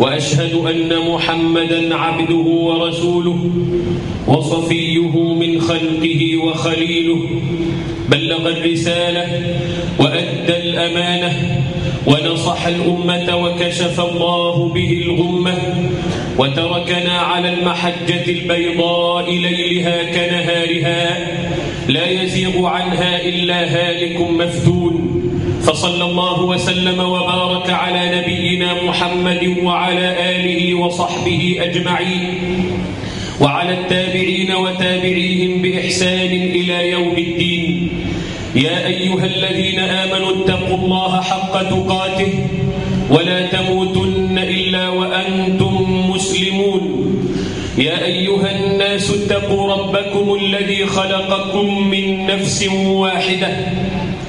وأشهد أن محمدا عبده ورسوله وصفيه من خلقه وخليله بلغ الرسالة وأدى الأمانة ونصح الأمة وكشف الله به الغمة وتركنا على المحجة البيضاء ليلها كنهارها لا يزيغ عنها إلا هالك مفتون. فصلى الله وسلم وبارك على نبينا محمد وعلى آله وصحبه أجمعين وعلى التابعين وتابعيهم بإحسان إلى يوم الدين. يا أيها الذين آمنوا اتقوا الله حق تقاته ولا تموتن إلا وأنتم مسلمون. يا أيها الناس اتقوا ربكم الذي خلقكم من نفس واحدة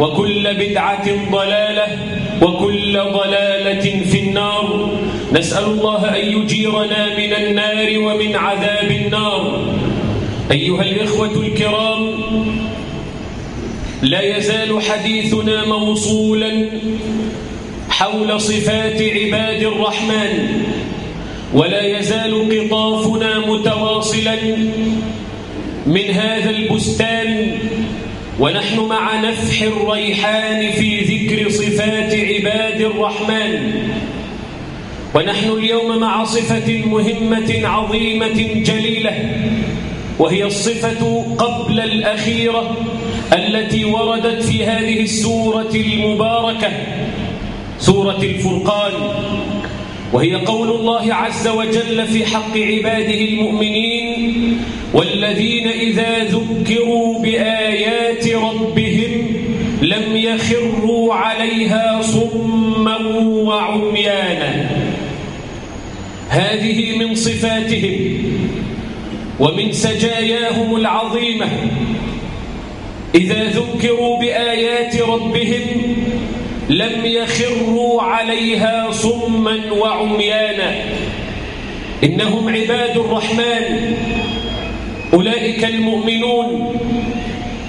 وكل بدعة ضلالة وكل ضلالة في النار. نسأل الله أن يجيرنا من النار ومن عذاب النار. أيها الإخوة الكرام لا يزال حديثنا موصولا حول صفات عباد الرحمن ولا يزال قطافنا متواصلا من هذا البستان ونحن مع نفح الريحان في ذكر صفات عباد الرحمن. ونحن اليوم مع صفة مهمة عظيمة جليلة وهي الصفة قبل الأخيرة التي وردت في هذه السورة المباركة سورة الفرقان. وهي قول الله عز وجل في حق عباده المؤمنين والذين إذا ذكروا بآيات ربهم لم يخروا عليها صما وعميانا. هذه من صفاتهم ومن سجاياهم العظيمة. إذا ذكروا بآيات ربهم لم يخروا عليها صما وعميانا. إنهم عباد الرحمن. أولئك المؤمنون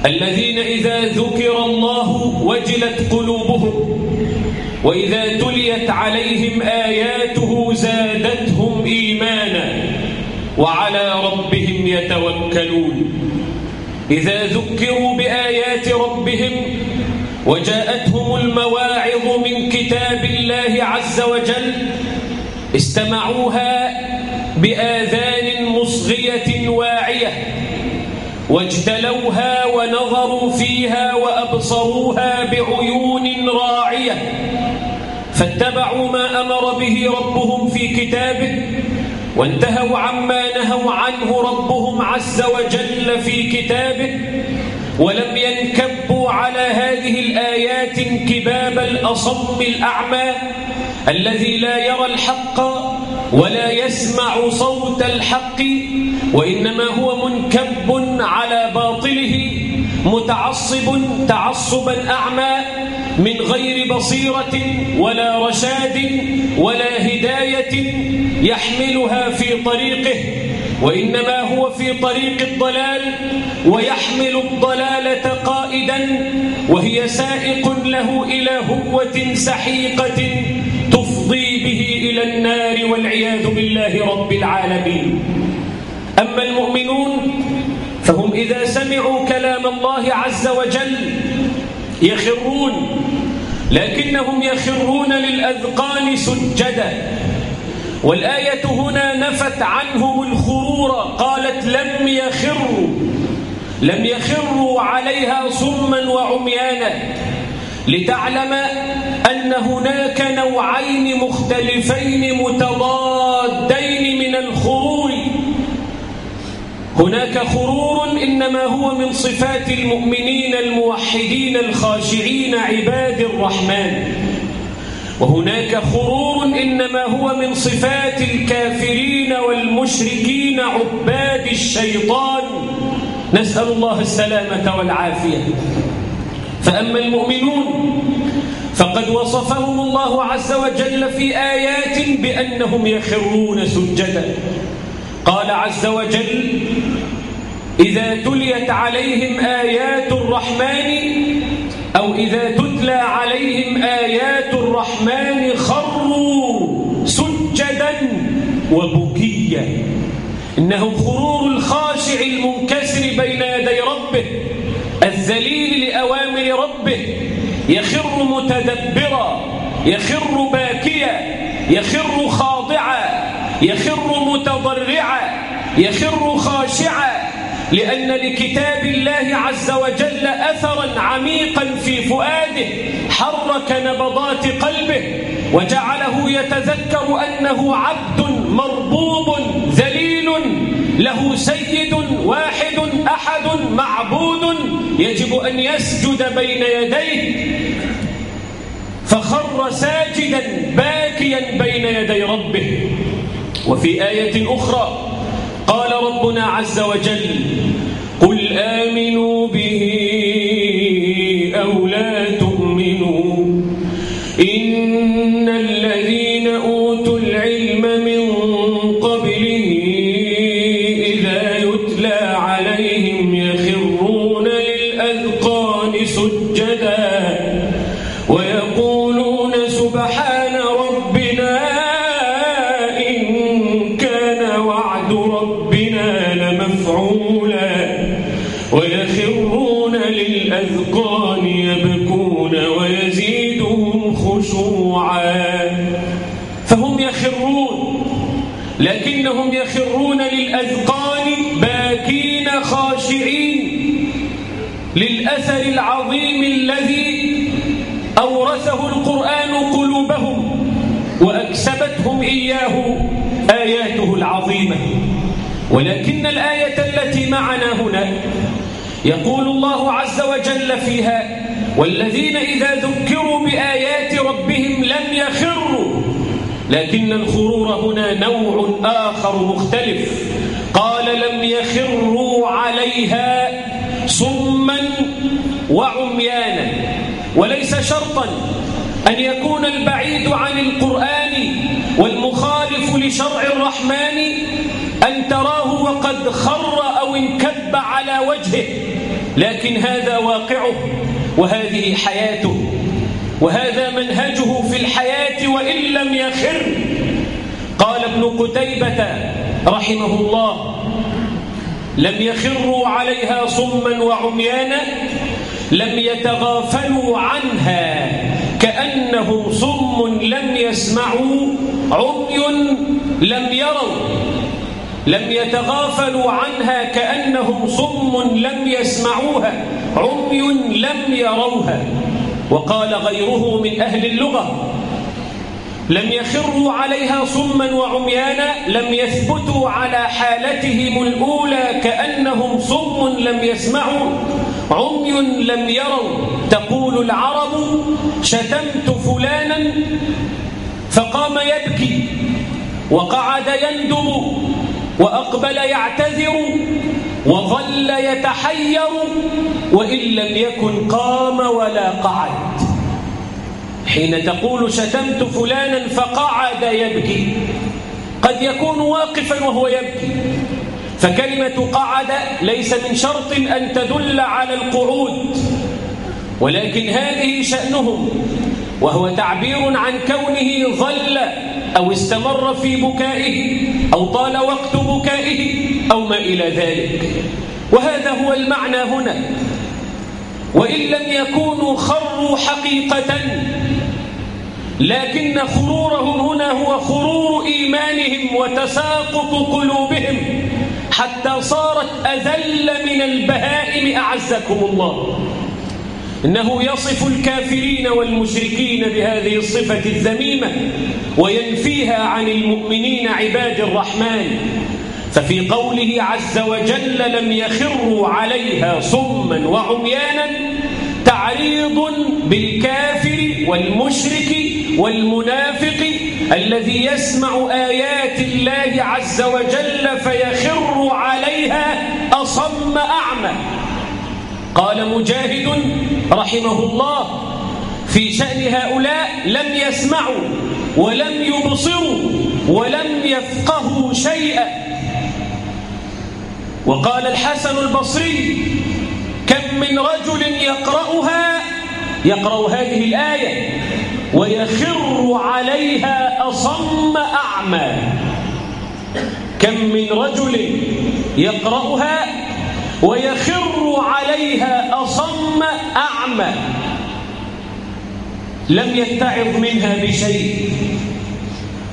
الذين إذا ذكر الله وجلت قلوبهم وإذا تليت عليهم آياته زادتهم إيمانا وعلى ربهم يتوكلون. إذا ذكروا بآيات ربهم وجاءتهم المواعظ من كتاب الله عز وجل استمعوها بآذان مصغية واعية واجتلوها ونظروا فيها وأبصروها بعيون راعية. فاتبعوا ما أمر به ربهم في كتابه وانتهوا عما نهوا عنه ربهم عز وجل في كتابه. ولم ينكبوا على هذه الآيات انكباب الأصم الأعمى الذي لا يرى الحق ولا يسمع صوت الحق وإنما هو منكب على باطله متعصب تعصبا أعمى من غير بصيرة ولا رشاد ولا هداية يحملها في طريقه وإنما هو في طريق الضلال ويحمل الضلالة قائدا وهي سائق له إلى هوة سحيقة تفضي به إلى النار والعياذ بالله رب العالمين. أما المؤمنون فهم إذا سمعوا كلام الله عز وجل يخرون لكنهم يخرون للأذقان سجدا. والآية هنا نفت عنهم الخرور قالت لم يخروا لم يخروا عليها صما وعميانا. لتعلم أن هناك نوعين مختلفين متضادين من الخرور هناك خرور إنما هو من صفات المؤمنين الموحدين الخاشعين عباد الرحمن. وهناك خرور إنما هو من صفات الكافرين والمشركين عباد الشيطان. نسأل الله السلامة والعافية. فأما المؤمنون فقد وصفهم الله عز وجل في آيات بأنهم يخرون سجدا. قال عز وجل إذا تليت عليهم آيات الرحمن أو إذا تتلى عليهم آيات الرحمن خروا سجدا وبكيا إنه خرور الخاشع المنكسر بين يدي ربه الذليل لأوامر ربه يخر متدبرا يخر باكيا يخر خاضعا يخر متضرعا يخر خاشعا. لأن لكتاب الله عز وجل أثرا عميقا في فؤاده حرك نبضات قلبه وجعله يتذكر أنه عبد مربوب ذليل له سيد واحد أحد معبود يجب أن يسجد بين يديه فخر ساجدا باكيا بين يدي ربه. وفي آية أخرى قال ربنا عز وجل قل آمنوا به أو لا وأكسبتهم إياه آياته العظيمة. ولكن الآية التي معنا هنا يقول الله عز وجل فيها والذين إذا ذكروا بآيات ربهم لم يخروا لكن الخرور هنا نوع آخر مختلف. قال لم يخروا عليها صما وعميانا. وليس شرطا أن يكون البعيد عن القرآن وقد خر أو انكب على وجهه لكن هذا واقعه وهذه حياته وهذا منهجه في الحياة وإن لم يخر. قال ابن قتيبة رحمه الله لم يخروا عليها صما وعميانا لم يتغافلوا عنها كأنهم صم لم يسمعوا عمي لم يروا. لم يتغافلوا عنها كأنهم صم لم يسمعوها عمي لم يروها. وقال غيره من أهل اللغة لم يخروا عليها صما وعميانا لم يثبتوا على حالتهم الأولى كأنهم صم لم يسمعوا عمي لم يروا. تقول العرب شتمت فلانا فقام يبكي وقعد يندب وأقبل يعتذر وظل يتحير وإن لم يكن قام ولا قعد. حين تقول شتمت فلانا فقعد يبكي. قد يكون واقفا وهو يبكي. فكلمة قعد ليس من شرط أن تدل على القعود ولكن هذه شأنهم وهو تعبير عن كونه ظل أو استمر في بكائه أو طال وقت بكائه أو ما إلى ذلك. وهذا هو المعنى هنا. وإن لم يكونوا خروا حقيقة لكن خرورهم هنا هو خرور إيمانهم وتساقط قلوبهم حتى صارت أذل من البهائم أعزكم الله. إنه يصف الكافرين والمشركين بهذه الصفة الذميمة وينفيها عن المؤمنين عباد الرحمن. ففي قوله عز وجل لم يخروا عليها صما وعميانا تعريض بالكافر والمشرك والمنافق الذي يسمع آيات الله عز وجل فيخر عليها أصم أعمى. قال مجاهد رحمه الله في شأن هؤلاء لم يسمعوا ولم يبصروا ولم يفقهوا شيئا. وقال الحسن البصري كم من رجل يقرأها يقرأ هذه الآية ويخر عليها أصم أعمى. كم من رجل يقرأها ويخر عليها أصم أعمى. لم يتعظ منها بشيء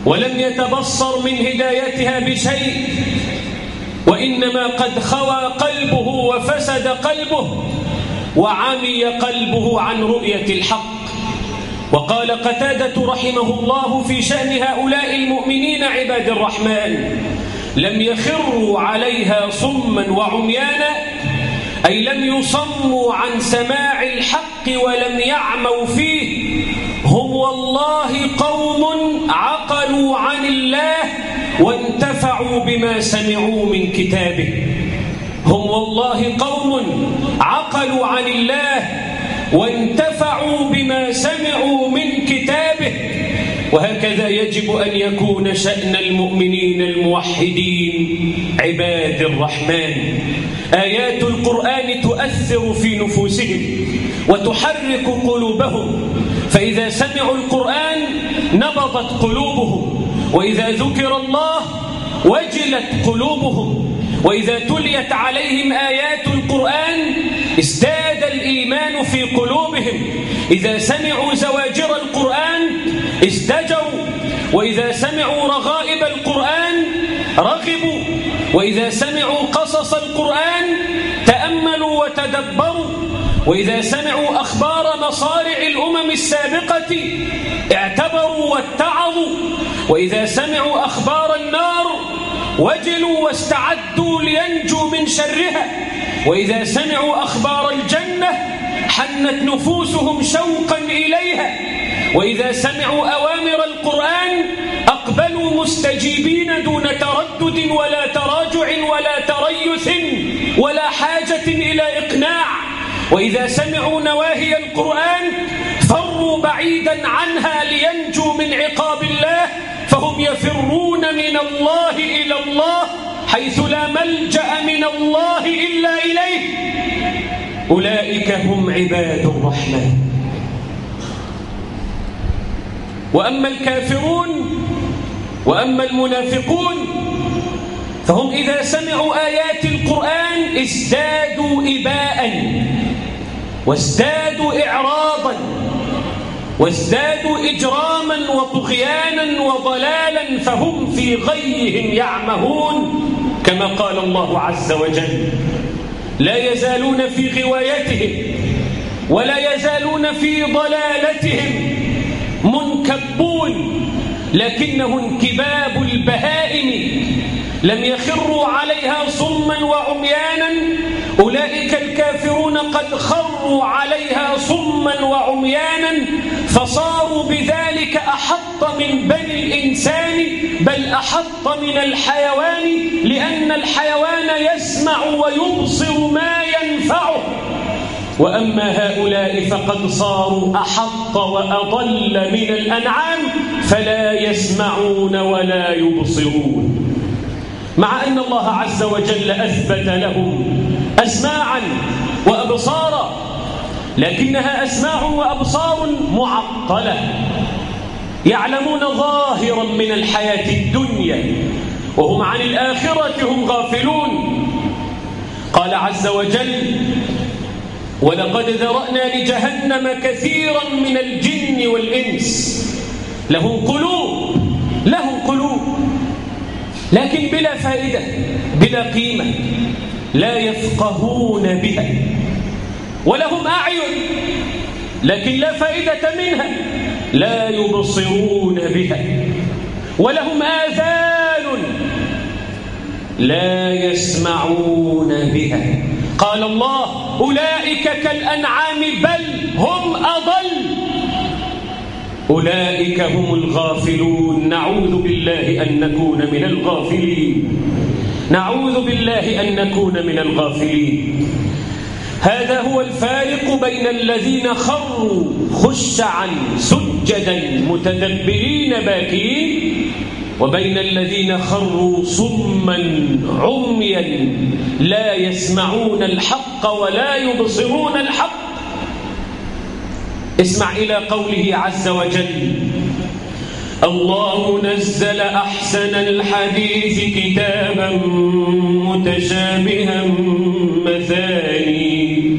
ولم يتبصر من هدايتها بشيء وإنما قد خوى قلبه وفسد قلبه وعمي قلبه عن رؤية الحق. وقال قتادة رحمه الله في شأن هؤلاء المؤمنين عباد الرحمن لم يخروا عليها صما وعميانا أي لم يصموا عن سماع الحق ولم يعموا فيه هم والله قوم عقلوا عن الله وانتفعوا بما سمعوا من كتابه. هم والله قوم عقلوا عن الله وانتفعوا بما سمعوا من كتابه. وهكذا يجب أن يكون شأن المؤمنين الموحدين عباد الرحمن. آيات القرآن تؤثر في نفوسهم وتحرك قلوبهم. فإذا سمعوا القرآن نبضت قلوبهم وإذا ذكر الله وجلت قلوبهم وإذا تليت عليهم آيات القرآن ازداد الإيمان في قلوبهم. إذا سمعوا زواجر القرآن ازدجروا وإذا سمعوا رغائب القرآن رغبوا وإذا سمعوا قصص القرآن تأملوا وتدبروا وإذا سمعوا أخبار مصارع الأمم السابقة اعتبروا واتعظوا وإذا سمعوا أخبار النار وجلوا واستعدوا لينجوا من شرها وإذا سمعوا أخبار الجنة حنت نفوسهم شوقا إليها وإذا سمعوا أوامر القرآن أقبلوا مستجيبين دون تردد ولا تراجع ولا تريث ولا حاجة إلى إقناع. وإذا سمعوا نواهي القرآن فروا بعيدا عنها لينجوا من عقاب الله فهم يفرون من الله إلى الله حيث لا ملجأ من الله إلا إليه. أولئك هم عباد الرحمن. وأما الكافرون وأما المنافقون فهم إذا سمعوا آيات القرآن ازدادوا إباء وازدادوا إعراضا وازدادوا إجراما وطغيانا وضلالا فهم في غيهم يعمهون كما قال الله عز وجل لا يزالون في غوايتهم ولا يزالون في ضلالتهم منكبون لكنه انكباب البهائم. لم يخروا عليها صما وعميانا. أولئك الكافرون قد خروا عليها صما وعميانا فصاروا بذلك أحط من بني الإنسان بل أحط من الحيوان لأن الحيوان يسمع ويبصر ما ينفعه. وأما هؤلاء فقد صاروا أحط وأضل من الأنعام فلا يسمعون ولا يبصرون. مع أن الله عز وجل أثبت لهم أسماعا وأبصارا لكنها أسماع وأبصار معطلة. يعلمون ظاهرا من الحياة الدنيا وهم عن الآخرة هم غافلون. قال عز وجل ولقد ذرأنا لجهنم كثيرا من الجن والإنس. لهم قلوب لهم قلوب. لكن بلا فائدة بلا قيمة. لا يفقهون بها. ولهم أعين لكن لا فائدة منها. لا يبصرون بها. ولهم آذان لا يسمعون بها. قال الله أولئك كالأنعام بل هم أضل. أولئك هم الغافلون. نعوذ بالله أن نكون من الغافلين. نعوذ بالله أن نكون من الغافلين. هذا هو الفارق بين الذين خروا خشعا سجدا متدبرين باكين وبين الذين خروا صما عميا لا يسمعون الحق ولا يبصرون الحق. اسمع إلى قوله عز وجل الله نزل أحسن الحديث كتابا متشابها مثاني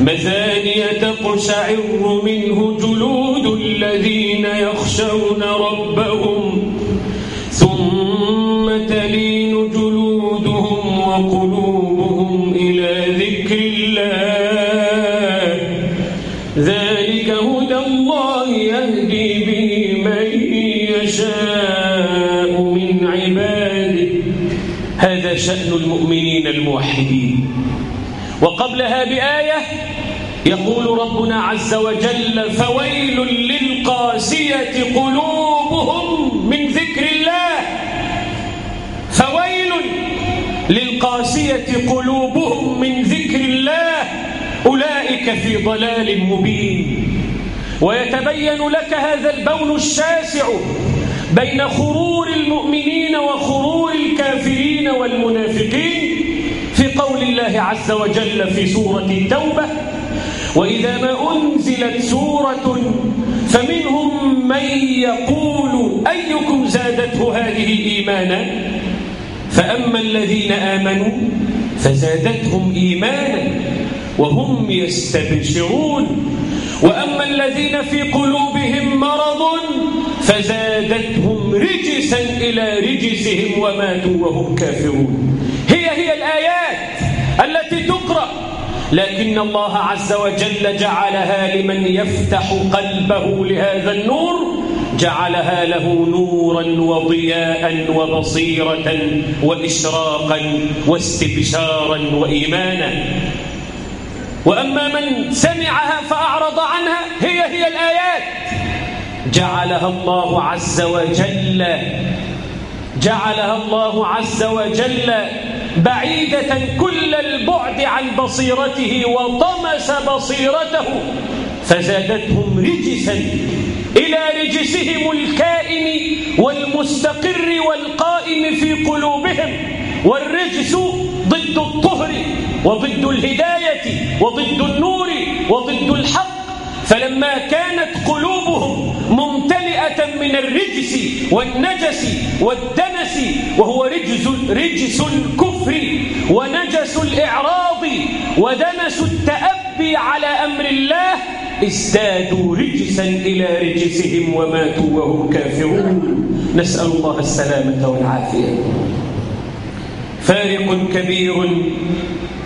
مثاني تقشعر منه جلود الذين يخشون ربهم وقلوبهم إلى ذكر الله. ذلك هدى الله يهدي به من يشاء من عباده. هذا شأن المؤمنين الموحدين. وقبلها بآية يقول ربنا عز وجل فويل للقاسية قلوبهم من ذكر الله فويل للقاسية قلوبهم من ذكر الله أولئك في ضلال مبين. ويتبين لك هذا البون الشاسع بين خرور المؤمنين وخرور الكافرين والمنافقين في قول الله عز وجل في سورة التوبة وإذا ما أنزلت سورة فمنهم من يقول أيكم زادته هذه إيمانا؟ فأما الذين آمنوا فزادتهم إيمانا وهم يستبشرون. وأما الذين في قلوبهم مرض فزادتهم رجسا إلى رجسهم وماتوا وهم كافرون. هي هي الآيات التي تقرأ. لكن الله عز وجل جعلها لمن يفتح قلبه لهذا النور جعلها له نورا وضياء وبصيرة وإشراقا واستبشارا وإيمانا. وأما من سمعها فأعرض عنها هي هي الآيات. جعلها الله عز وجل جعلها الله عز وجل بعيدة كل البعد عن بصيرته وطمس بصيرته فزادتهم رجسا. إلى رجسهم الكائن والمستقر والقائم في قلوبهم والرجس ضد الطهر وضد الهداية وضد النور وضد الحق. فلما كانت قلوبهم ممتلئة من الرجس والنجس والدنس وهو رجس, رجس الكفر ونجس الإعراض ودنس التأبي على أمر الله ازدادوا رجسا إلى رجسهم وماتوا وهم كافرون. نسأل الله السلامة والعافية. فارق كبير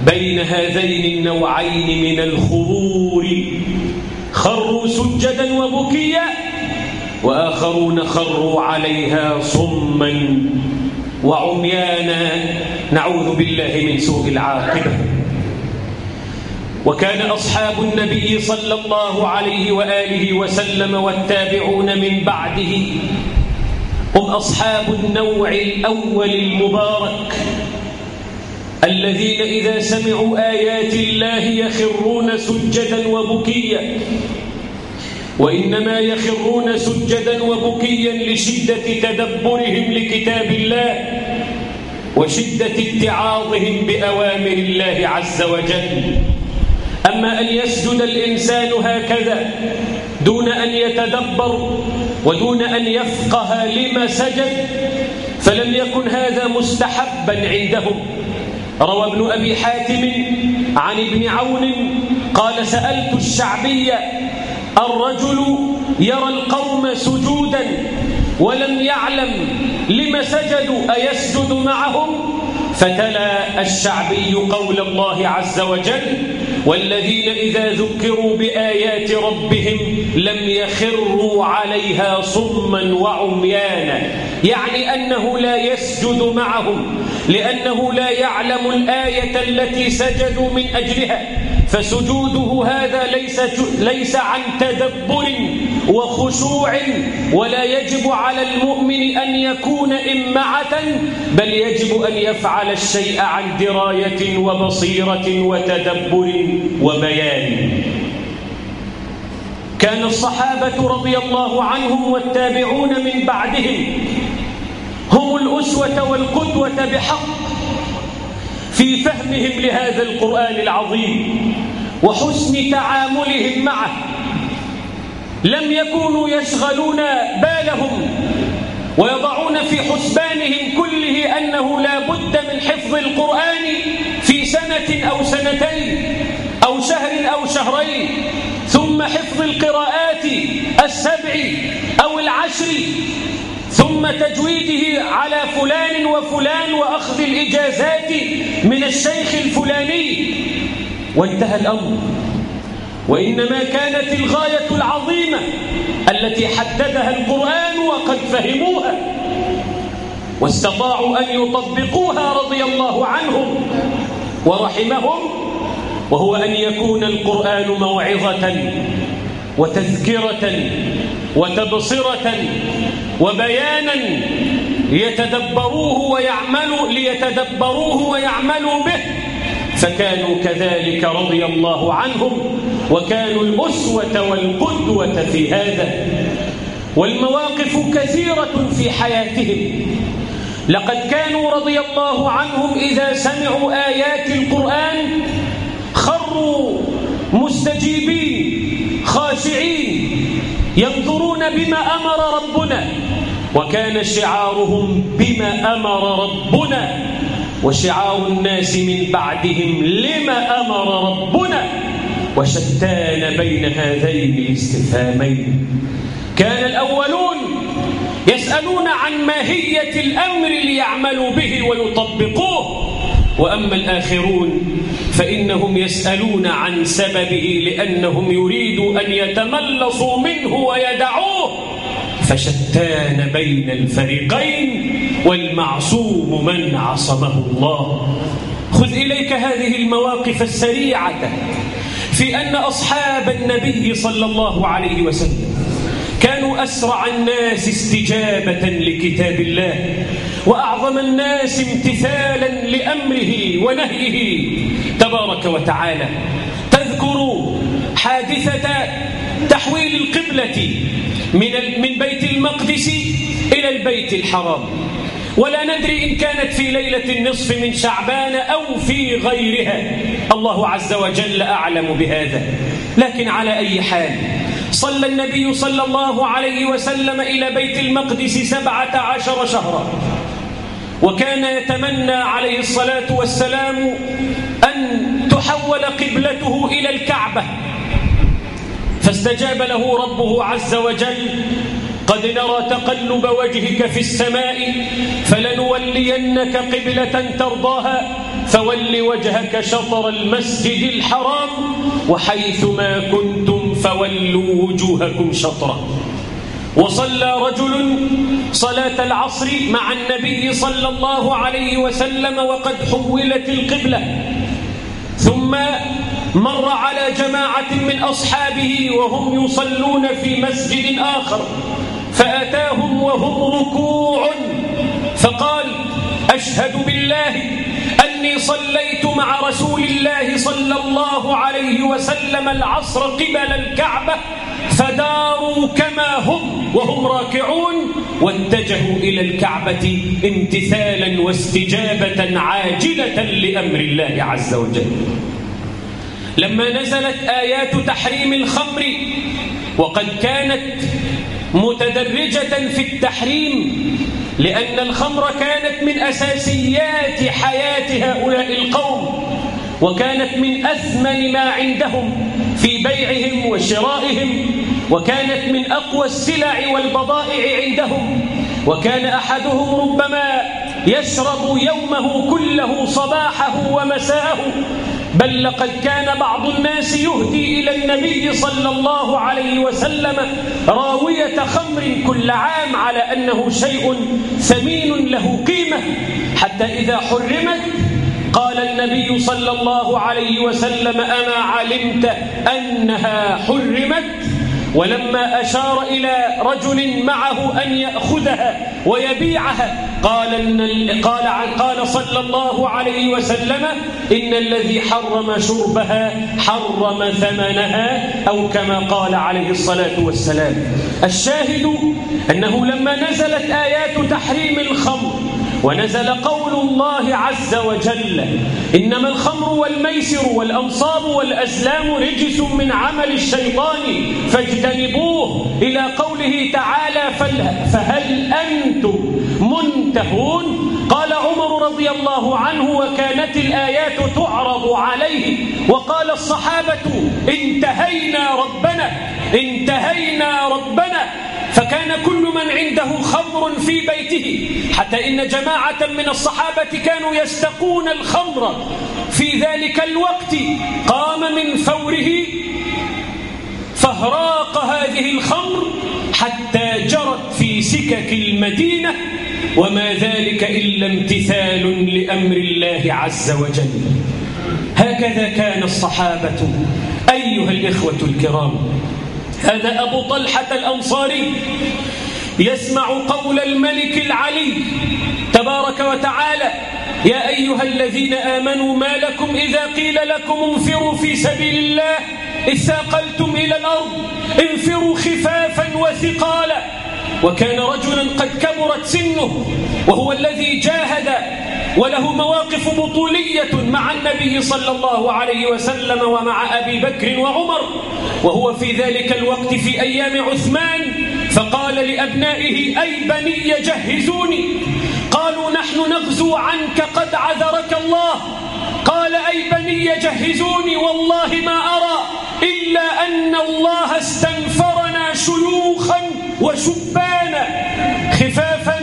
بين هذين النوعين من الخرور خروا سجدا وبكيا وآخرون خروا عليها صما. وعميانا نعوذ بالله من سوء العاقبة. وكان أصحاب النبي صلى الله عليه وآله وسلم والتابعون من بعده هم أصحاب النوع الأول المبارك الذين إذا سمعوا آيات الله يخرون سجدا وبكيا وإنما يخرون سجدا وبكيا لشدة تدبرهم لكتاب الله وشدة اتعاظهم بأوامر الله عز وجل. أما أن يسجد الإنسان هكذا دون أن يتدبر ودون أن يفقه لما سجد فلم يكن هذا مستحبا عندهم. روى ابن أبي حاتم عن ابن عون قال سألت الشعبي الرجل يرى القوم سجودا ولم يعلم لم سجدوا أيسجد معهم؟ فتلا الشعبي قول الله عز وجل والذين إذا ذكروا بآيات ربهم لم يخروا عليها صما وعميانا. يعني أنه لا يسجد معهم لأنه لا يعلم الآية التي سجدوا من أجلها. فسجوده هذا ليس, ليس عن تدبر وخشوع ولا يجب على المؤمن أن يكون إمعة بل يجب أن يفعل الشيء عن دراية وبصيرة وتدبر وبيان. كان الصحابة رضي الله عنهم والتابعون من بعدهم هم الأسوة والقدوة بحق في فهمهم لهذا القرآن العظيم وحسن تعاملهم معه. لم يكونوا يشغلون بالهم ويضعون في حسبانهم كله أنه لا بد من حفظ القرآن في سنة أو سنتين أو شهر أو شهرين ثم حفظ القراءات السبع أو العشر ثم تجويده على فلان وفلان وأخذ الإجازات من الشيخ الفلاني. وانتهى الأمر. وإنما كانت الغاية العظيمة التي حددها القرآن وقد فهموها واستطاعوا أن يطبقوها رضي الله عنهم ورحمهم وهو أن يكون القرآن موعظة وتذكرة وتبصرة وبيانا ليتدبروه ويعملوا ليتدبروه ويعملوا به. فكانوا كذلك رضي الله عنهم وكانوا الأسوة والقدوة في هذا. والمواقف كثيرة في حياتهم. لقد كانوا رضي الله عنهم إذا سمعوا آيات القرآن خروا مستجيبين ينظرون بما أمر ربنا وكان شعارهم بما أمر ربنا وشعار الناس من بعدهم لما أمر ربنا وشتان بين هذين الاستفهامين. كان الأولون يسألون عن ماهية الأمر ليعملوا به ويطبقوه. وأما الآخرون فإنهم يسألون عن سببه لأنهم يريدوا أن يتملصوا منه ويدعوه. فشتان بين الفريقين والمعصوم من عصمه الله. خذ إليك هذه المواقف السريعة في أن أصحاب النبي صلى الله عليه وسلم كانوا أسرع الناس استجابة لكتاب الله وأعظم الناس امتثالا لأمره ونهيه. تبارك وتعالى تذكر حادثة تحويل القبلة من من بيت المقدس إلى البيت الحرام. ولا ندري إن كانت في ليلة النصف من شعبان أو في غيرها. الله عز وجل أعلم بهذا. لكن على أي حال صلى النبي صلى الله عليه وسلم إلى بيت المقدس سبعة عشر شهرا. وكان يتمنى عليه الصلاة والسلام أن تحول قبلته إلى الكعبة. فاستجاب له ربه عز وجل قد نرى تقلب وجهك في السماء فلنولينك قبلة ترضاها فول وجهك شطر المسجد الحرام وحيث ما كنتم فولوا وجوهكم شطرة. وصلى رجل صلاة العصر مع النبي صلى الله عليه وسلم وقد حولت القبلة. ثم مر على جماعة من أصحابه وهم يصلون في مسجد آخر. فأتاهم وهم ركوع. فقال أشهد بالله أني صليت مع رسول الله صلى الله عليه وسلم العصر قبل الكعبة فداروا كما هم وهم راكعون واتجهوا إلى الكعبة امتثالا واستجابة عاجلة لأمر الله عز وجل. لما نزلت آيات تحريم الخمر وقد كانت متدرجة في التحريم لأن الخمر كانت من أساسيات حياة هؤلاء القوم وكانت من أثمن ما عندهم في بيعهم وشرائهم وكانت من أقوى السلع والبضائع عندهم وكان أحدهم ربما يشرب يومه كله صباحه ومساءه بل لقد كان بعض الناس يهدي إلى النبي صلى الله عليه وسلم راوية خمر كل عام على أنه شيء ثمين له قيمة. حتى إذا حرمت قال النبي صلى الله عليه وسلم أما علمت أنها حرمت؟ ولما أشار إلى رجل معه أن يأخذها ويبيعها قال, إن قال, قال صلى الله عليه وسلم إن الذي حرم شربها حرم ثمنها أو كما قال عليه الصلاة والسلام. الشاهد أنه لما نزلت آيات تحريم الخمر ونزل قول الله عز وجل إنما الخمر والميسر والأنصاب والأزلام رجس من عمل الشيطان فاجتنبوه. إلى قوله تعالى فهل أنتم منتهون؟ قال عمر رضي الله عنه وكانت الآيات تعرض عليه وقال الصحابة انتهينا ربنا انتهينا ربنا فكان كل من عنده خمر في بيته حتى إن جماعة من الصحابة كانوا يستقون الخمر. في ذلك الوقت قام من فوره فهراق هذه الخمر حتى جرت في سكك المدينة وما ذلك إلا امتثال لأمر الله عز وجل. هكذا كان الصحابة أيها الإخوة الكرام. هذا أبو طلحة الأنصاري يسمع قول الملك العلي تبارك وتعالى يا أيها الذين آمنوا ما لكم إذا قيل لكم انفروا في سبيل الله اثاقلتم إلى الأرض انفروا خفافا وثقالا. وكان رجلا قد كبرت سنه وهو الذي جاهد وله مواقف بطولية مع النبي صلى الله عليه وسلم ومع أبي بكر وعمر وهو في ذلك الوقت في أيام عثمان فقال لأبنائه أي بني جهزوني؟ قالوا نحن نغزو عنك قد عذرك الله. قال أي بني جهزوني؟ والله ما أرى إلا أن الله استنفرنا شيوخا وشبانا خفافا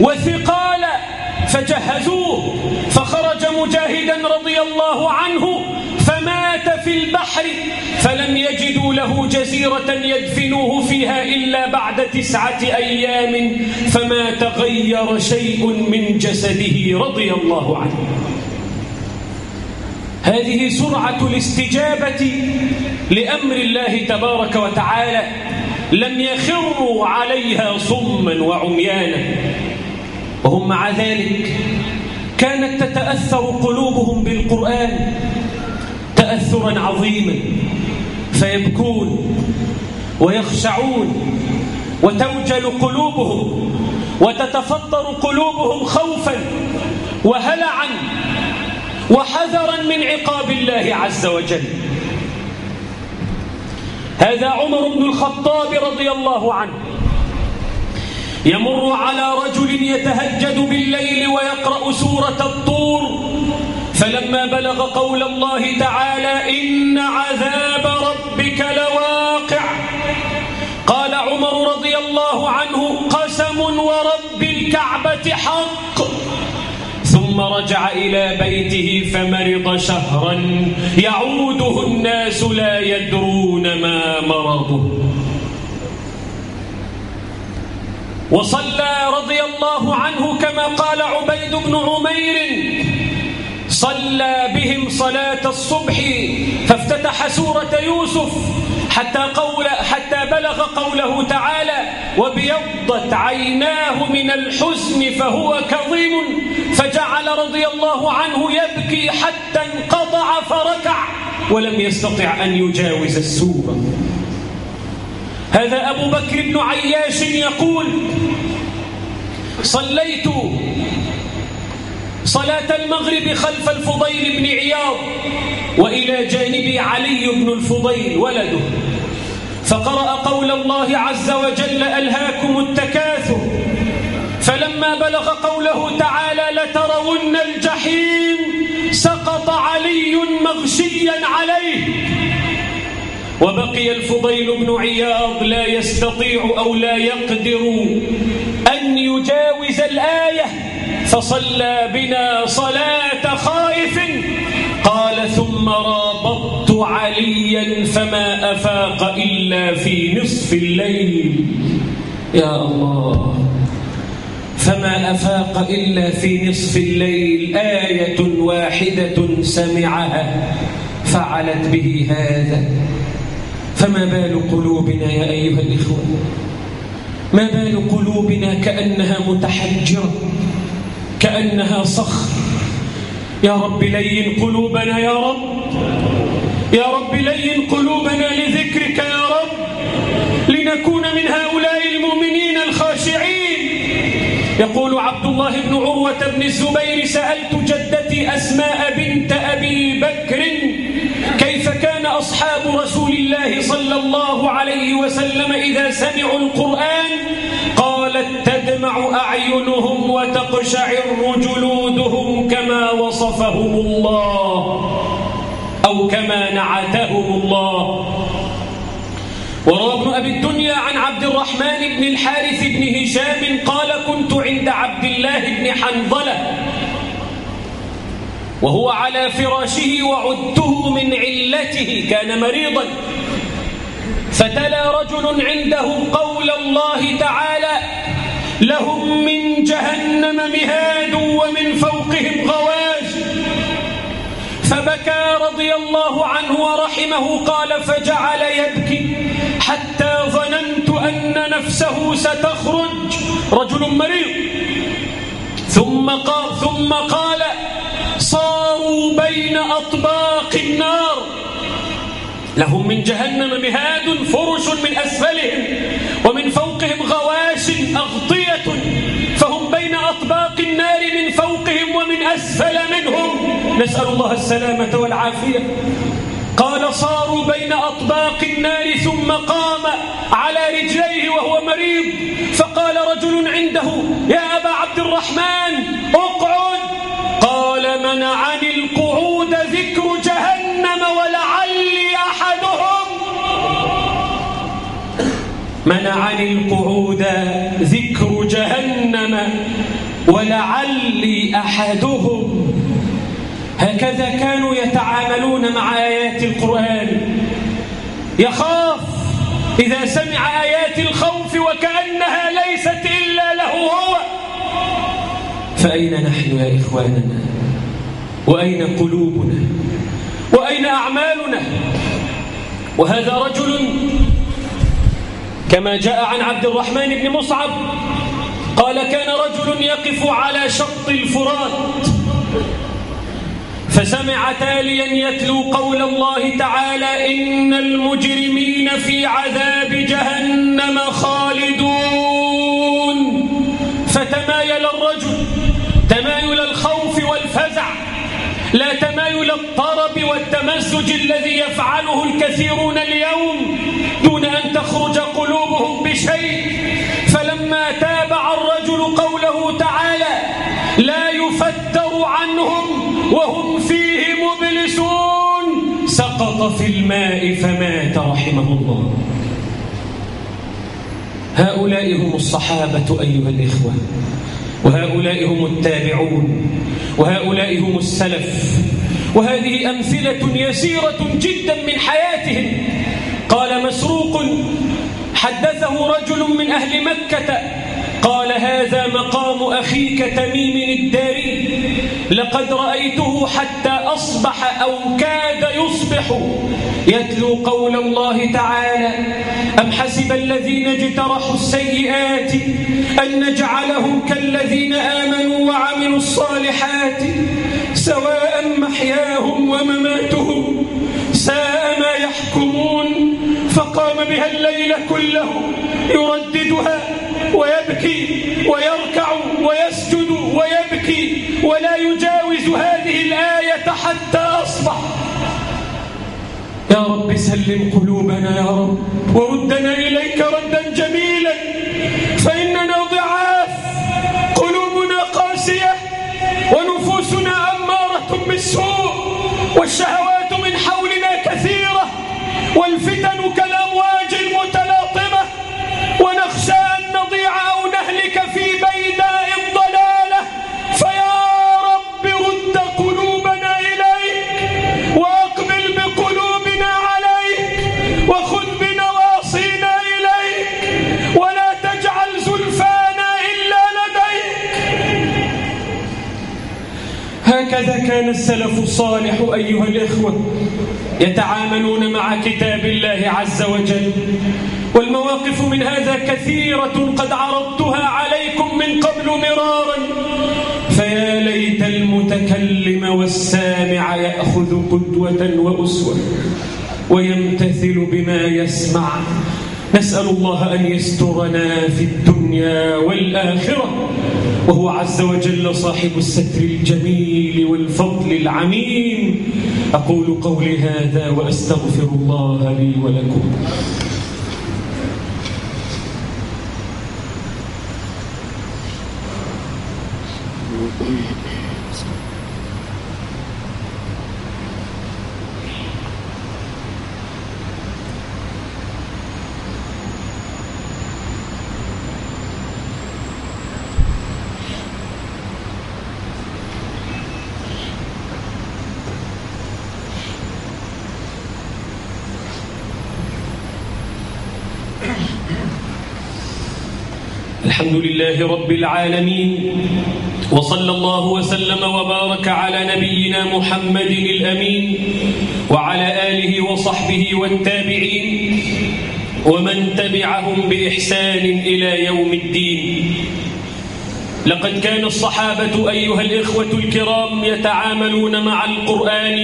وثقالا. فجهزوه فخرج مجاهدا رضي الله عنه فمات في البحر. فلم يجدوا له جزيرة يدفنوه فيها إلا بعد تسعة أيام. فما تغير شيء من جسده رضي الله عنه. هذه سرعة الاستجابة لأمر الله تبارك وتعالى لم يخروا عليها صما وعميانا. وهم مع ذلك كانت تتأثر قلوبهم بالقرآن تأثرا عظيما. فيبكون ويخشعون وتوجل قلوبهم وتتفطر قلوبهم خوفا وهلعا وحذرا من عقاب الله عز وجل. هذا عمر بن الخطاب رضي الله عنه يمر على رجل يتهجد بالليل ويقرأ سورة الطور فلما بلغ قول الله تعالى إن عذاب ربك لواقع قال عمر رضي الله عنه قسم ورب الكعبة حق ثم رجع إلى بيته فمرض شهرا يعوده الناس لا يدرون ما مرضه. وصلى رضي الله عنه كما قال عبيد بن عمير صلى بهم صلاة الصبح فافتتح سورة يوسف حتى, قول حتى بلغ قوله تعالى وبيضت عيناه من الحزن فهو كظيم فجعل رضي الله عنه يبكي حتى انقطع فركع ولم يستطع أن يجاوز السورة هذا أبو بكر بن عياش يقول صليت صلاة المغرب خلف الفضيل بن عياض وإلى جانبي علي بن الفضيل ولده. فقرأ قول الله عز وجل ألهاكم التكاثر. فلما بلغ قوله تعالى لترون الجحيم سقط علي مغشيا عليه. وبقي الفضيل بن عياض لا يستطيع أو لا يقدر أن يجاوز الآية. فصلى بنا صلاة خائف. قال ثم رابطت عليا فما أفاق إلا في نصف الليل. يا الله فما أفاق إلا في نصف الليل. آية واحدة سمعها فعلت به هذا. فما بال قلوبنا يا أيها الإخوة؟ ما بال قلوبنا كأنها متحجرة. كأنها صخر. يا رب لين قلوبنا يا رب. يا رب لين قلوبنا لذكرك يا رب. لنكون من هؤلاء المؤمنين الخاشعين. يقول عبد الله بن عروة بن الزبير سألت جدتي أسماء بنت أبي بكر كيف كان أصحاب رسول الله صلى الله عليه وسلم إذا سمعوا القرآن؟ قالت أعينهم وتقشعر جلودهم كما وصفهم الله أو كما نعتهم الله. وروى ابن أبي الدنيا عن عبد الرحمن بن الحارث بن هشام قال كنت عند عبد الله بن حنظلة وهو على فراشه وعدته من علته كان مريضا. فتلا رجل عنده قول الله تعالى لهم من جهنم مهاد ومن فوقهم غواش. فبكى رضي الله عنه ورحمه قال فجعل يبكي. حتى ظننت أن نفسه ستخرج. رجل مريض. ثم قال, ثم قال صاروا بين أطباق النار. لهم من جهنم مهاد فرش من أسفلهم ومن فوقهم غواش أغطية نسأل الله السلامة والعافية. قال صاروا بين أطباق النار ثم قام على رجليه وهو مريض. فقال رجل عنده يا أبا عبد الرحمن اقعد. قال منعني القعود ذكر جهنم ولعلي أحدهم. منعني القعود ذكر جهنم ولعلي أحدهم. هكذا كانوا يتعاملون مع آيات القرآن. يخاف إذا سمع آيات الخوف وكأنها ليست إلا له هو. فأين نحن يا إخواننا؟ وأين قلوبنا؟ وأين أعمالنا؟ وهذا رجل كما جاء عن عبد الرحمن بن مصعب قال كان رجل يقف على شط الفرات. فسمع تاليا يتلو قول الله تعالى إن المجرمين في عذاب جهنم خالدون. فتمايل الرجل تمايل الخوف والفزع لا تمايل الطرب والتمزج الذي يفعله الكثيرون اليوم دون أن تخرج قلوبهم بشيء. فلما تابع الرجل قوله تعالى لا يفتر عنهم وهم في الماء فمات رحمه الله. هؤلاء هم الصحابة أيها الإخوة وهؤلاء هم التابعون وهؤلاء هم السلف. وهذه أمثلة يسيرة جدا من حياتهم. قال مسروق حدثه رجل من أهل مكة قال هذا مقام أخيك تميم الداري. لقد رأيته حتى أصبح أو كاد يصبح يتلو قول الله تعالى. أم حسب الذين اجترحوا السيئات أن نجعلهم كالذين آمنوا وعملوا الصالحات سواء محياهم ومماتهم. ساء ما يحكمون. فقام بها الليل كله يرددها. ويبكي ويركع ويسجد ويبكي ولا يجاوز هذه الآية حتى أصبح. يا رب سلم قلوبنا يا رب وردنا إليك ردا جميلا السلف الصالح أيها الإخوة يتعاملون مع كتاب الله عز وجل والمواقف من هذا كثيرة قد عرضتها عليكم من قبل مرارا. فيا ليت المتكلم والسامع يأخذ قدوة وأسوة ويمتثل بما يسمع. نسأل الله أن يسترنا في الدنيا والآخرة. وهو عز وجل صاحب الستر الجميل والفضل العميم. أقول قولي هذا وأستغفر الله لي ولكم. الحمد لله رب العالمين وصلى الله وسلم وبارك على نبينا محمد الأمين وعلى آله وصحبه والتابعين ومن تبعهم بإحسان إلى يوم الدين. لقد كان الصحابة أيها الإخوة الكرام يتعاملون مع القرآن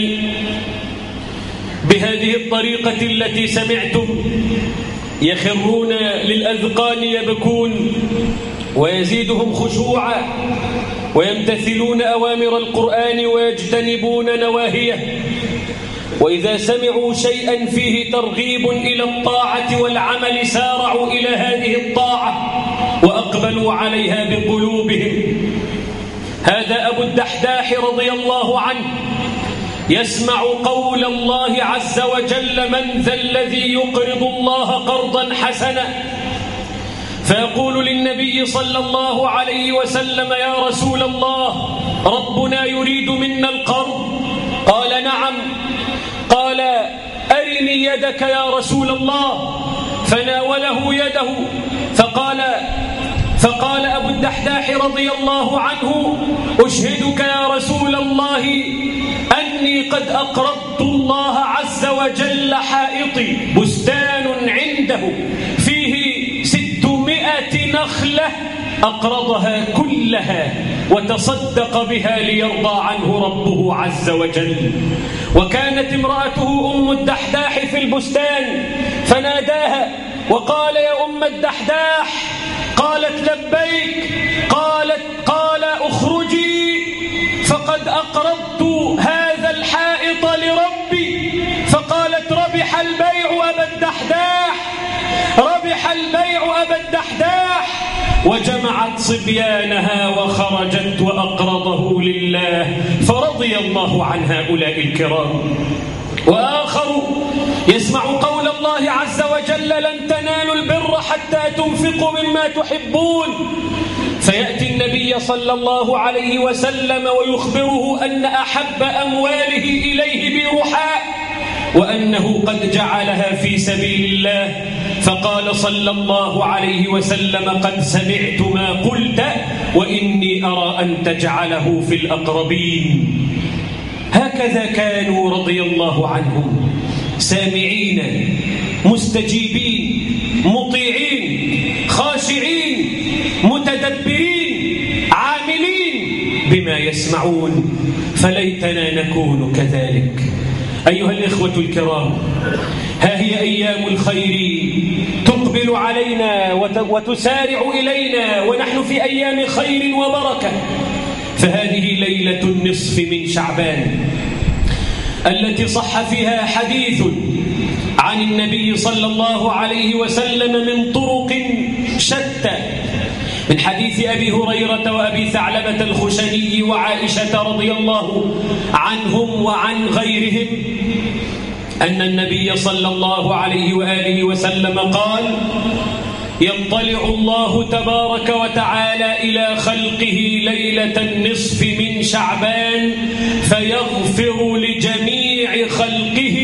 بهذه الطريقة التي سمعتم يخرون للأذقان يبكون ويزيدهم خشوعا ويمتثلون أوامر القرآن ويجتنبون نواهيه. وإذا سمعوا شيئا فيه ترغيب إلى الطاعة والعمل سارعوا إلى هذه الطاعة وأقبلوا عليها بقلوبهم. هذا أبو الدحداح رضي الله عنه يسمع قول الله عز وجل من ذا الذي يقرض الله قرضا حسنا. فيقول للنبي صلى الله عليه وسلم يا رسول الله ربنا يريد منا القرض. قال نعم. قال أرني يدك يا رسول الله. فناوله يده. فقال فقال أبو الدحداح رضي الله عنه أشهدك يا رسول الله أني قد أقرضت الله عز وجل حائطي بستان عنده فيه ستمائة نخلة أقرضها كلها وتصدق بها ليرضى عنه ربه عز وجل. وكانت امرأته أم الدحداح في البستان فناداها وقال يا أم الدحداح قالت لبيك قالت قال اخرجي فقد أقرضت هذا الحائط لربي. فقالت ربح البيع أبا الدحداح ربح البيع أبا الدحداح. وجمعت صبيانها وخرجت وأقرضه لله. فرضي الله عن هؤلاء الكرام. وآخر يسمع قول الله عز وجل لن تنالوا البر حتى تنفقوا مما تحبون. فيأتي النبي صلى الله عليه وسلم ويخبره أن أحب أمواله إليه برحاء وأنه قد جعلها في سبيل الله. فقال صلى الله عليه وسلم قد سمعت ما قلت وإني أرى أن تجعله في الأقربين. هكذا كانوا رضي الله عنهم. سامعين مستجيبين خاشعين متدبرين عاملين بما يسمعون. فليتنا نكون كذلك. أيها الإخوة الكرام ها هي أيام الخير. تقبل علينا وتسارع إلينا ونحن في أيام خير وبركة. فهذه ليلة النصف من شعبان التي صح فيها حديث عن النبي صلى الله عليه وسلم من طرق شتى من حديث أبي هريرة وأبي ثعلبة الخشني وعائشة رضي الله عنهم وعن غيرهم أن النبي صلى الله عليه وآله وسلم قال يطلع الله تبارك وتعالى إلى خلقه ليلة النصف من شعبان فيغفر لجميع خلقه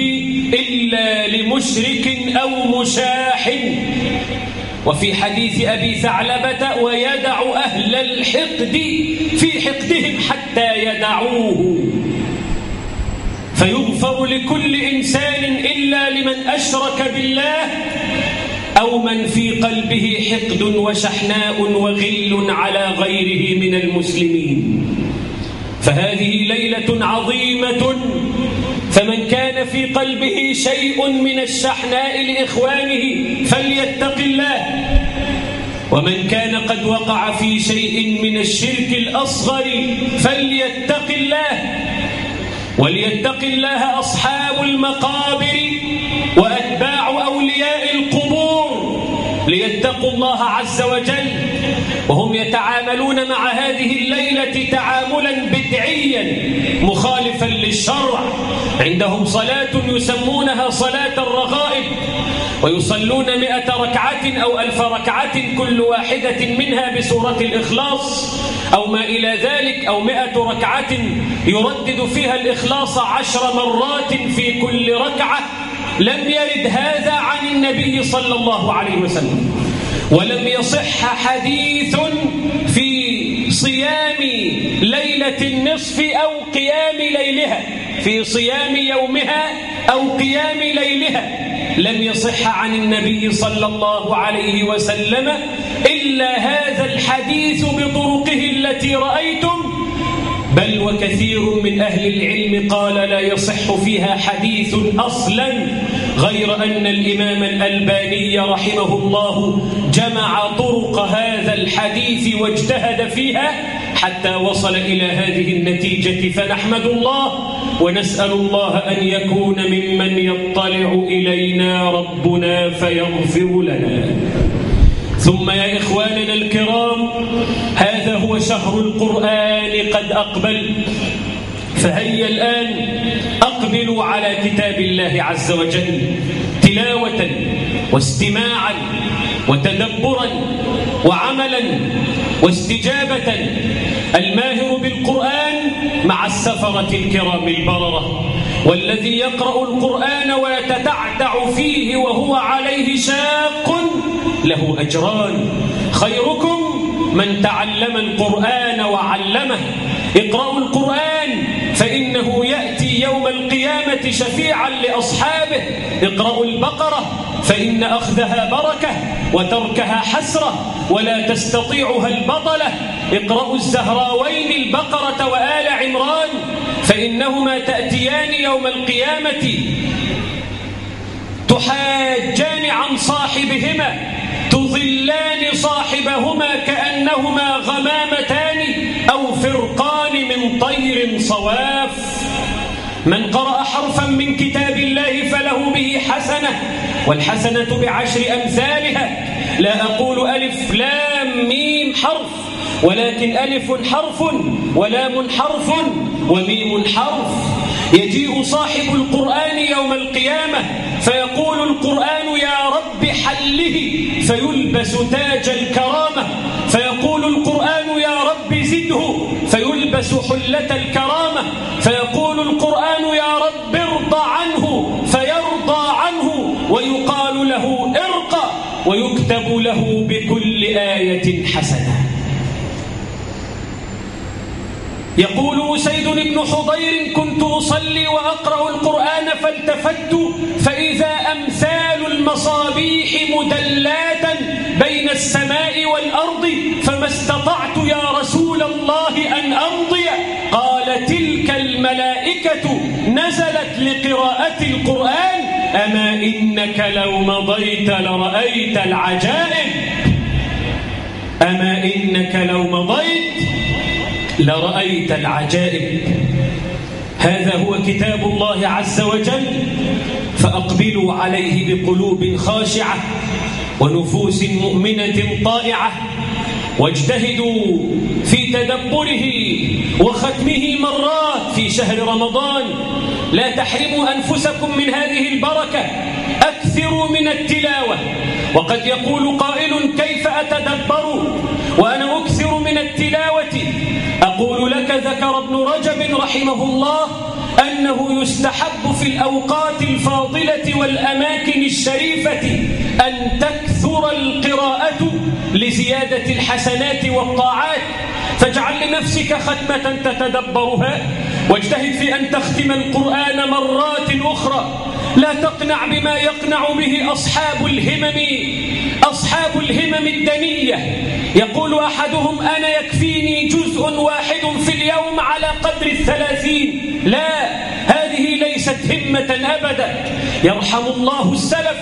إلا لمشرك أو مشاح. وفي حديث أبي ثعلبة ويدع أهل الحقد في حقدهم حتى يدعوه. فيغفر لكل إنسان إلا لمن أشرك بالله أو من في قلبه حقد وشحناء وغل على غيره من المسلمين. فهذه ليلة عظيمة فمن كان في قلبه شيء من الشحناء لإخوانه فليتق الله. ومن كان قد وقع في شيء من الشرك الأصغر فليتق الله. وليتق الله أصحاب المقابر وأتباع ليتقوا الله عز وجل. وهم يتعاملون مع هذه الليلة تعاملا بدعيا مخالفا للشرع. عندهم صلاة يسمونها صلاة الرغائب ويصلون مئة ركعة أو ألف ركعة كل واحدة منها بسورة الإخلاص أو ما إلى ذلك أو مئة ركعة يردد فيها الإخلاص عشر مرات في كل ركعة. لم يرد هذا عن النبي صلى الله عليه وسلم. ولم يصح حديث في صيام ليلة النصف أو قيام ليلها في صيام يومها أو قيام ليلها. لم يصح عن النبي صلى الله عليه وسلم إلا هذا الحديث بطرقه التي رأيتم بل وكثير من أهل العلم قال لا يصح فيها حديث أصلا غير أن الإمام الألباني رحمه الله جمع طرق هذا الحديث واجتهد فيها حتى وصل إلى هذه النتيجة. فنحمد الله ونسأل الله أن يكون ممن يطلع إلينا ربنا فيغفر لنا. ثم يا إخواننا الكرام هذا هو شهر القرآن قد أقبل. فهيا الآن أقبلوا على كتاب الله عز وجل تلاوة واستماعا وتدبرا وعملا واستجابة. الماهر بالقرآن مع السفرة الكرام البررة والذي يقرأ القرآن ويتتعتع فيه وهو عليه شاق له أجران. خيركم من تعلم القرآن وعلمه. اقرأوا القرآن فإنه يأتي يوم القيامة شفيعا لأصحابه. اقرأوا البقرة فإن أخذها بركة وتركها حسرة ولا تستطيعها البطلة. اقرأوا الزهراوين البقرة وآل عمران فإنهما تأتيان يوم القيامة. تحاجان عن صاحبهما. تظلان صاحبهما كأنهما غمامتان أو فرقان من طير صواف. من قرأ حرفا من كتاب الله فله به حسنة والحسنة بعشر أمثالها. لا أقول ألف لام ميم حرف ولكن ألف حرف ولام حرف وميم حرف. يجيء صاحب القرآن يوم القيامة فيقول القرآن يا رب حله فيلبس تاج الكرامة فيقول القرآن يا رب زده فيلبس حلة الكرامة فيقول القرآن يا رب ارضى عنه فيرضى عنه ويقال له ارقى ويكتب له بكل آية حسنة يقول سيد بن حضير كنت أصلي وأقرأ القرآن فالتفت فإذا أمثال المصابيح مدلاتا بين السماء والأرض فما استطعت يا رسول الله أن أمضي قال تلك الملائكة نزلت لقراءة القرآن أما إنك لو مضيت لرأيت العجائب. أما إنك لو مضيت لرأيت العجائب. هذا هو كتاب الله عز وجل فأقبلوا عليه بقلوب خاشعة ونفوس مؤمنة طائعة واجتهدوا في تدبره وختمه مرات في شهر رمضان. لا تحرموا أنفسكم من هذه البركة أكثروا من التلاوة. وقد يقول قائل كيف أتدبر؟ وأنا أكثر من التلاوة أقول لك ذكر ابن رجب رحمه الله أنه يستحب في الأوقات الفاضلة والأماكن الشريفة أن تكثر القراءة لزيادة الحسنات والطاعات. فاجعل لنفسك ختمة تتدبرها. واجتهد في أن تختم القرآن مرات أخرى. لا تقنع بما يقنع به أصحاب الهمم. أصحاب الهمم الدنية. يقول أحدهم أنا يكفيني جزء واحد في اليوم على قدر الثلاثين. لا هذه ليست همة أبدا. يرحم الله السلف.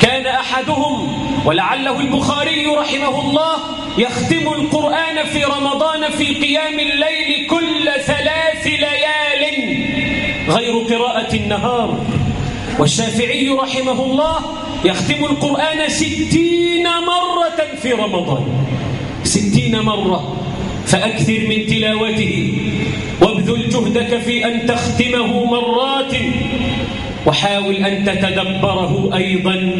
كان أحدهم ولعله البخاري رحمه الله يختم القرآن في رمضان في قيام الليل كل ثلاث ليال غير قراءة النهار. والشافعي رحمه الله يختم القرآن ستين مرة في رمضان. ستين مرة. فأكثر من تلاوته. وابذل جهدك في أن تختمه مرات. وحاول أن تتدبره أيضا.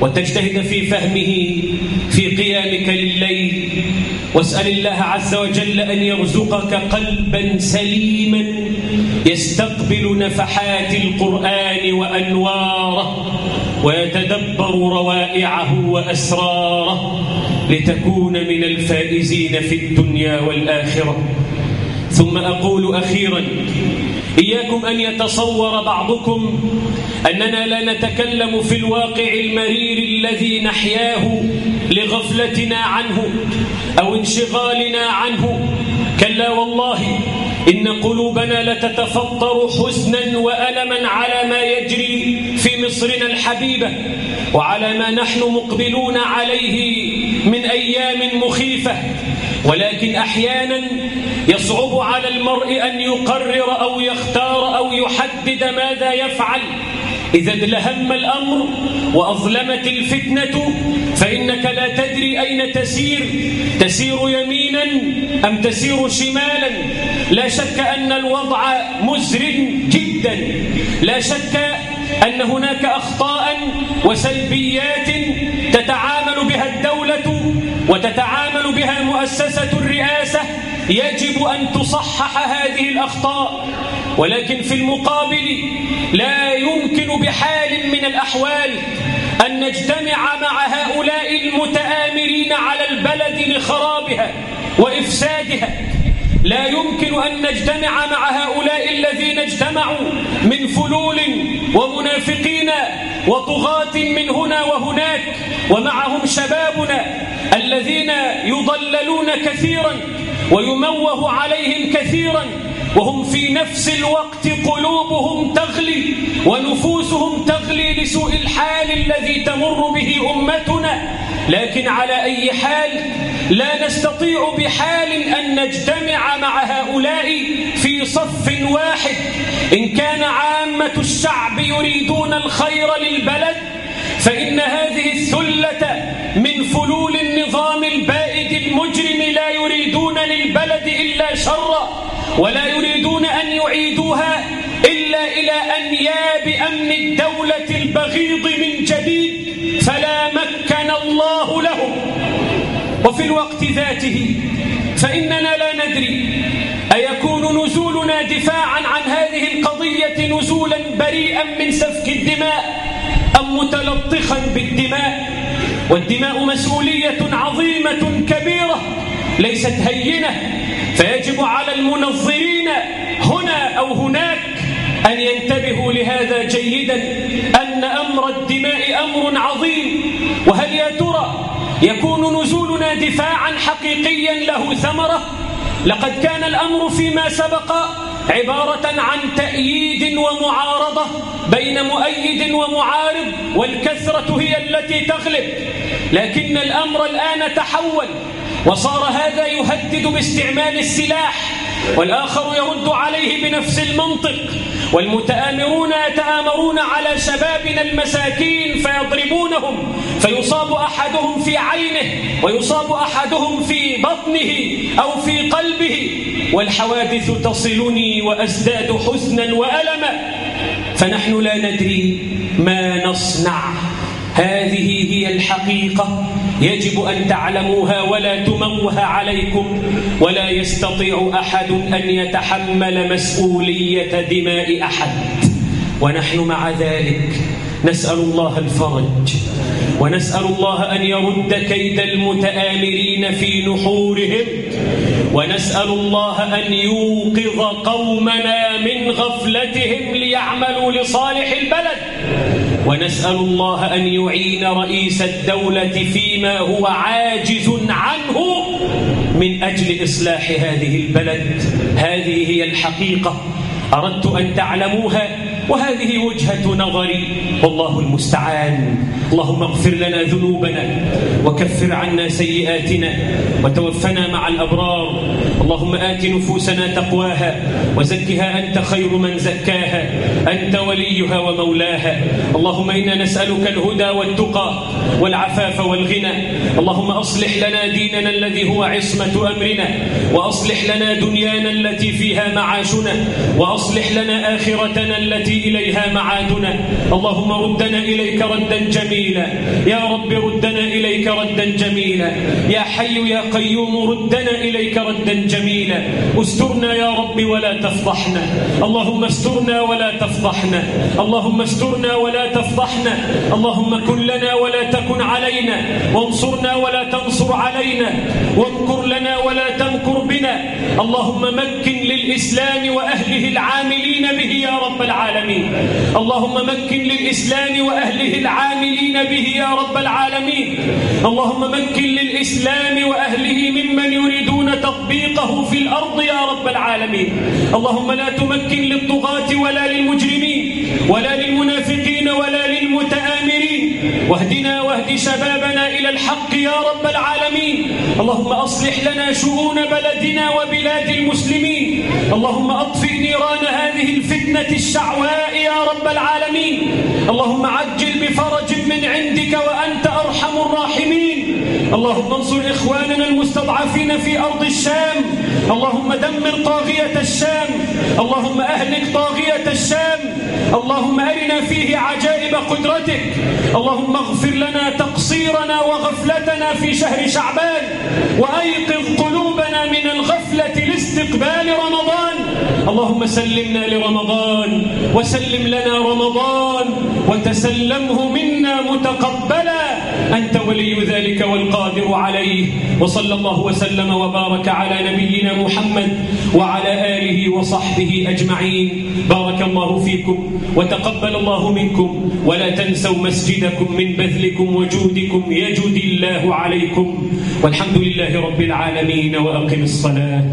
وتجتهد في فهمه في قيامك لليل. واسأل الله عز وجل أن يرزقك قلبا سليما يستقبل نفحات القرآن وأنواره. ويتدبر روائعه وأسراره لتكون من الفائزين في الدنيا والآخرة. ثم أقول أخيرا إياكم أن يتصور بعضكم أننا لا نتكلم في الواقع المرير الذي نحياه لغفلتنا عنه أو انشغالنا عنه كلا والله إن قلوبنا لتتفطر حزنا وألما على ما يجري في مصرنا الحبيبة وعلى ما نحن مقبلون عليه من أيام مخيفة. ولكن أحيانا يصعب على المرء أن يقرر أو يختار أو يحدد ماذا يفعل. إذا لهم الأمر وأظلمت الفتنة فإنك لا تدري أين تسير. تسير يمينا أم تسير شمالا؟ لا شك أن الوضع مزر جدا. لا شك أن هناك أخطاء وسلبيات تتعامل بها الدولة وتتعامل بها مؤسسة الرئاسة. يجب أن تصحح هذه الأخطاء. ولكن في المقابل لا يمكن بحال من الأحوال أن نجتمع مع هؤلاء المتآمرين على البلد لخرابها وإفسادها. لا يمكن أن نجتمع مع هؤلاء الذين اجتمعوا من فلول ومنافقين وطغاة من هنا وهناك ومعهم شبابنا الذين يضللون كثيرا ويموه عليهم كثيرا وهم في نفس الوقت قلوبهم تغلي ونفوسهم تغلي لسوء الحال الذي تمر به أمتنا. لكن على أي حال لا نستطيع بحال أن نجتمع مع هؤلاء في صف واحد. إن كان عامة الشعب يريدون الخير للبلد فإن هذه الثلة من فلول النظام البائد المجرم لا يريدون للبلد إلا شرا. ولا يريدون أن يعيدوها إلا إلى أنياب أمن الدولة البغيض من جديد فلا مكن الله لهم. وفي الوقت ذاته فإننا لا ندري أيكون نزولنا دفاعا عن هذه القضية نزولا بريئا من سفك الدماء أم متلطخا بالدماء. والدماء مسؤولية عظيمة كبيرة. ليست هينة. فيجب على المنظرين هنا أو هناك أن ينتبهوا لهذا جيدا أن أمر الدماء أمر عظيم. وهل يا ترى يكون نزولنا دفاعا حقيقيا له ثمرة؟ لقد كان الأمر فيما سبق عبارة عن تأييد ومعارضة بين مؤيد ومعارض والكثرة هي التي تغلب. لكن الأمر الآن تحول وصار هذا يهدد باستعمال السلاح والآخر يرد عليه بنفس المنطق. والمتآمرون يتآمرون على شبابنا المساكين فيضربونهم فيصاب أحدهم في عينه ويصاب أحدهم في بطنه أو في قلبه. والحوادث تصلني وأزداد حزنا وألما فنحن لا ندري ما نصنع. هذه هي الحقيقة. يجب أن تعلموها ولا تموه عليكم ولا يستطيع أحد أن يتحمل مسؤولية دماء أحد. ونحن مع ذلك. نسأل الله الفرج. ونسأل الله أن يرد كيد المتآمرين في نحورهم. ونسأل الله أن يوقظ قومنا من غفلتهم ليعملوا لصالح البلد. ونسأل الله أن يعين رئيس الدولة فيما هو عاجز عنه من أجل إصلاح هذه البلد. هذه هي الحقيقة. أردت أن تعلموها وهذه وجهة نظري. والله المستعان. اللهم اغفر لنا ذنوبنا وكفر عنا سيئاتنا وتوفنا مع الأبرار. اللهم آت نفوسنا تقواها وزكها أنت خير من زكاها. أنت وليها ومولاها. اللهم إنا نسألك الهدى والتقى والعفاف والغنى. اللهم أصلح لنا ديننا الذي هو عصمة أمرنا. وأصلح لنا دنيانا التي فيها معاشنا. وأصلح لنا آخرتنا التي إليها معادنا. اللهم ردنا إليك ردا جميلا. يا رب ردنا إليك ردا جميلا. يا حي يا قيوم ردنا إليك ردا جميلا. استرنا يا رب ولا تفضحنا. اللهم استرنا ولا تفضحنا. اللهم استرنا ولا تفضحنا. اللهم كن لنا ولا تكن علينا. وانصرنا ولا تنصر علينا. وامكر لنا ولا تمكر بنا. اللهم مكن للإسلام وأهله العاملين به يا رب العالمين. اللهم مكن للإسلام وأهله العاملين به يا رب العالمين. اللهم مكن للإسلام وأهله ممن يريدون تطبيقه في الأرض يا رب العالمين. اللهم لا تمكن للطغاة ولا للمجرمين ولا للمنافقين ولا للمتآمرين واهدنا واهد شبابنا إلى الحق يا رب العالمين. اللهم أصلح لنا شؤون بلدنا وبلاد المسلمين. اللهم أطفئ نيران هذه الفتنة الشعواء يا رب العالمين. اللهم عجل اللهم انصر إخواننا المستضعفين في أرض الشام. اللهم دمر طاغية الشام. اللهم أهلك طاغية الشام. اللهم أرنا فيه عجائب قدرتك. اللهم اغفر لنا تقصيرنا وغفلتنا في شهر شعبان. وأيقظ قلوبنا من الغفلة لاستقبال رمضان. اللهم سلمنا لرمضان. وسلم لنا رمضان. وتسلمه منا متقبلا. أنت ولي ذلك والقادر عليه. وصلى الله وسلم وبارك على نبينا محمد وعلى آله وصحبه أجمعين. بارك الله فيكم وتقبل الله منكم. ولا تنسوا مسجدكم من بذلكم وجودكم يجد الله عليكم. والحمد لله رب العالمين وأقم الصلاة.